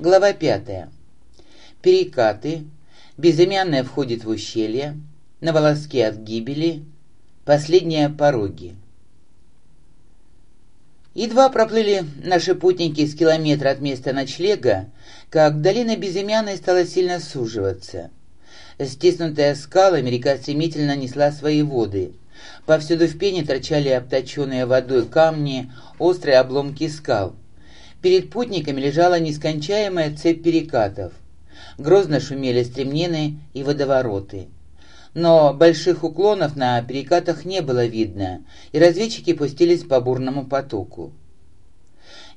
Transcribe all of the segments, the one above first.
Глава пятая. Перекаты. Безымянная входит в ущелье. На волоске от гибели. Последние пороги. Едва проплыли наши путники с километра от места ночлега, как долина Безымянной стала сильно суживаться. Стиснутая скалами, река стремительно несла свои воды. Повсюду в пене торчали обточенные водой камни, острые обломки скал. Перед путниками лежала нескончаемая цепь перекатов. Грозно шумели стремнины и водовороты. Но больших уклонов на перекатах не было видно, и разведчики пустились по бурному потоку.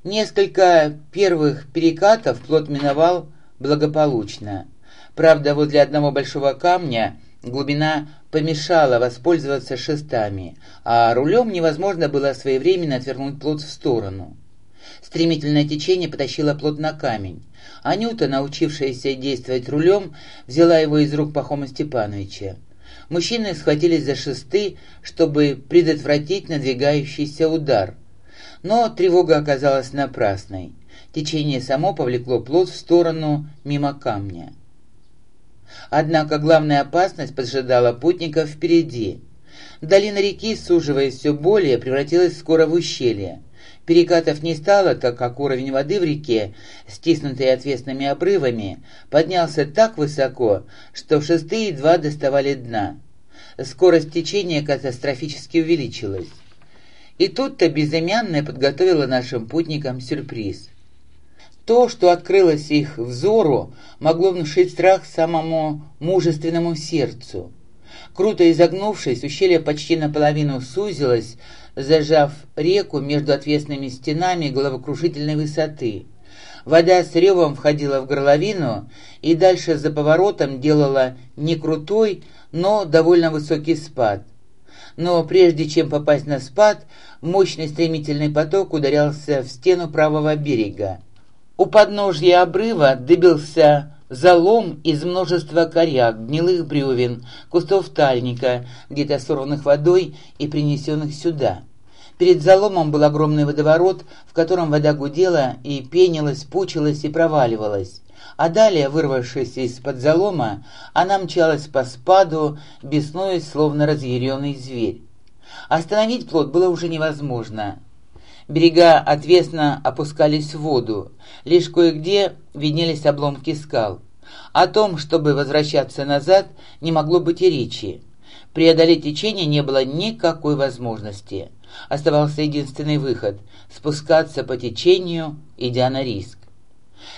Несколько первых перекатов плот миновал благополучно. Правда, возле одного большого камня глубина помешала воспользоваться шестами, а рулем невозможно было своевременно отвернуть плот в сторону. Стремительное течение потащило плот на камень. Анюта, научившаяся действовать рулем, взяла его из рук Пахома Степановича. Мужчины схватились за шесты, чтобы предотвратить надвигающийся удар. Но тревога оказалась напрасной. Течение само повлекло плот в сторону мимо камня. Однако главная опасность поджидала путников впереди. Долина реки, суживаясь все более, превратилась скоро в ущелье. Перекатов не стало, так как уровень воды в реке, стиснутый отвесными обрывами, поднялся так высоко, что в шестые едва доставали дна. Скорость течения катастрофически увеличилась. И тут-то безымянная подготовила нашим путникам сюрприз. То, что открылось их взору, могло внушить страх самому мужественному сердцу. Круто изогнувшись, ущелье почти наполовину сузилось, зажав реку между отвесными стенами головокружительной высоты. Вода с ревом входила в горловину и дальше за поворотом делала не крутой, но довольно высокий спад. Но прежде чем попасть на спад, мощный стремительный поток ударялся в стену правого берега. У подножья обрыва добился залом из множества коряк, гнилых бревен, кустов тальника, где-то сорванных водой и принесенных сюда. Перед заломом был огромный водоворот, в котором вода гудела и пенилась, пучилась и проваливалась. А далее, вырвавшись из-под залома, она мчалась по спаду, беснуясь, словно разъяренный зверь. Остановить плод было уже невозможно. Берега отвесно опускались в воду, лишь кое-где виднелись обломки скал. О том, чтобы возвращаться назад, не могло быть и речи. Преодолеть течение не было никакой возможности. Оставался единственный выход – спускаться по течению, идя на риск.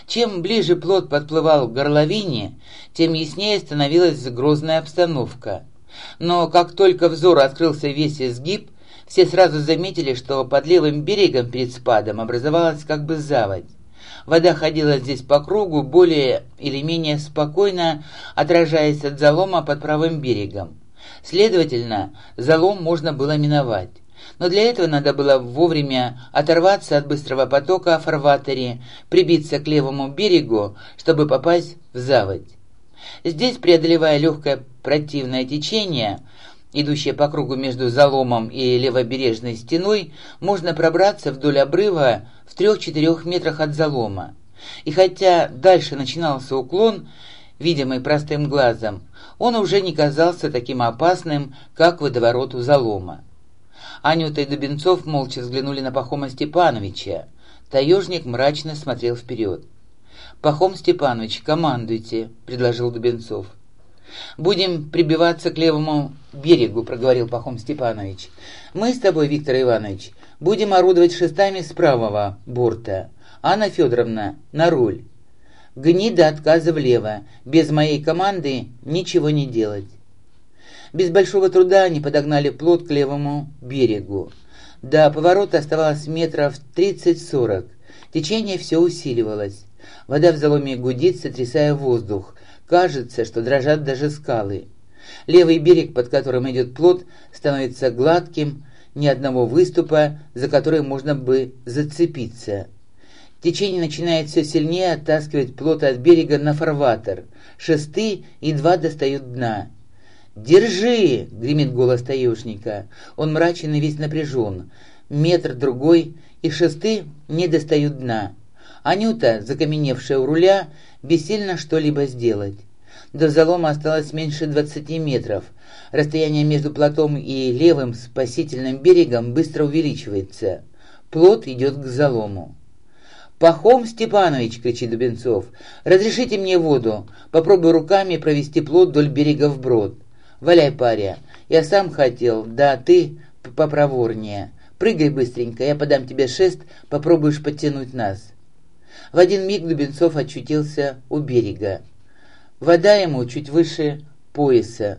Чем ближе плод подплывал к горловине, тем яснее становилась грозная обстановка. Но как только взор открылся весь изгиб, все сразу заметили, что под левым берегом перед спадом образовалась как бы заводь. Вода ходила здесь по кругу, более или менее спокойно отражаясь от залома под правым берегом. Следовательно, залом можно было миновать. Но для этого надо было вовремя оторваться от быстрого потока в фарватере, прибиться к левому берегу, чтобы попасть в заводь. Здесь, преодолевая легкое противное течение, идущее по кругу между заломом и левобережной стеной, можно пробраться вдоль обрыва в трех-четырех метрах от залома. И хотя дальше начинался уклон, видимый простым глазом, он уже не казался таким опасным, как водоворот у залома. Анюта и Дубенцов молча взглянули на Пахома Степановича. Таежник мрачно смотрел вперед. «Пахом Степанович, командуйте», — предложил Дубенцов. «Будем прибиваться к левому берегу», — проговорил Пахом Степанович. «Мы с тобой, Виктор Иванович, будем орудовать шестами с правого борта. Анна Федоровна, на руль. Гни до отказа влево. Без моей команды ничего не делать». Без большого труда они подогнали плот к левому берегу. До поворота оставалось метров 30-40. Течение все усиливалось. Вода в заломе гудит, сотрясая воздух. Кажется, что дрожат даже скалы. Левый берег, под которым идет плот, становится гладким, ни одного выступа, за который можно бы зацепиться. Течение начинает все сильнее оттаскивать плот от берега на фарватер. Шесты едва достают дна. «Держи!» — гремит голос таежника. Он мрачен и весь напряжен. Метр другой, и шесты не достают дна. Анюта, закаменевшая у руля, бессильно что-либо сделать. До залома осталось меньше двадцати метров. Расстояние между плотом и левым спасительным берегом быстро увеличивается. Плот идет к залому. «Пахом Степанович!» — кричит Дубенцов. «Разрешите мне воду. Попробую руками провести плот вдоль берега вброд. Валяй, паря. Я сам хотел, да ты попроворнее. Прыгай быстренько, я подам тебе шест, попробуешь подтянуть нас». В один миг Дубенцов очутился у берега. Вода ему чуть выше пояса.